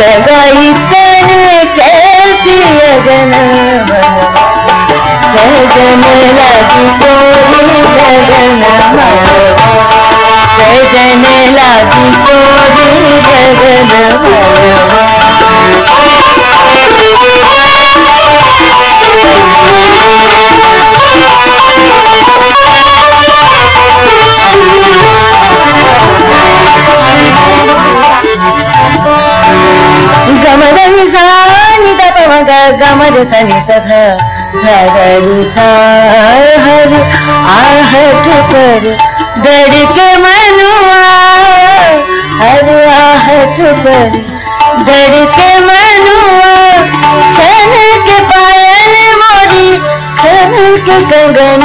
लगाई तेरे कैसी अगन सजन लगी तोरी लगन सजन लगी तोरी लगन मनवा గమ గని సా ని ద పమ గ గమ జ స ని స ధ హరి హర आहट पर धड़के मनुआ हर आहट पर धड़के मनुआ छन के पायल मोरी छन के कंगन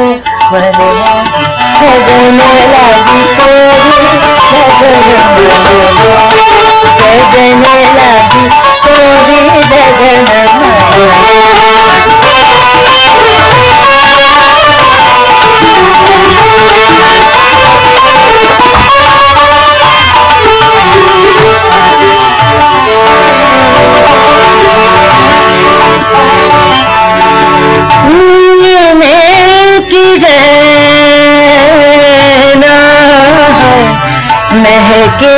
मनवा सजन लागी मनवा सजन लागी महके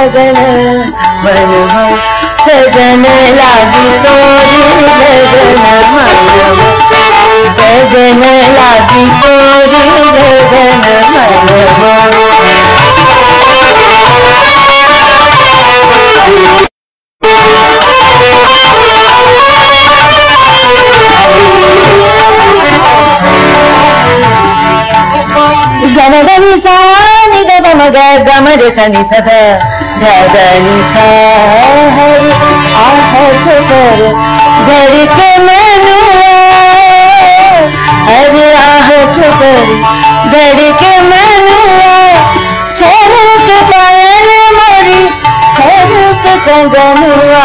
कैसी मन सजन लागी तोरी लगन मनवा सजन लागी तोरी लगन। गमर सनि सद धनि हर आहत कर घर के मनुआ हर आहत कर घर के मनुआ छरुक पायल मोरी छरुक कंगनुआ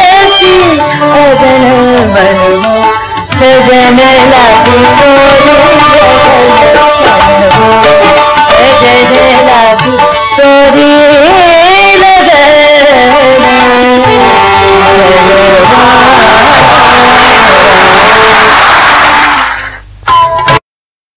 सजन मन सजन लगी सजन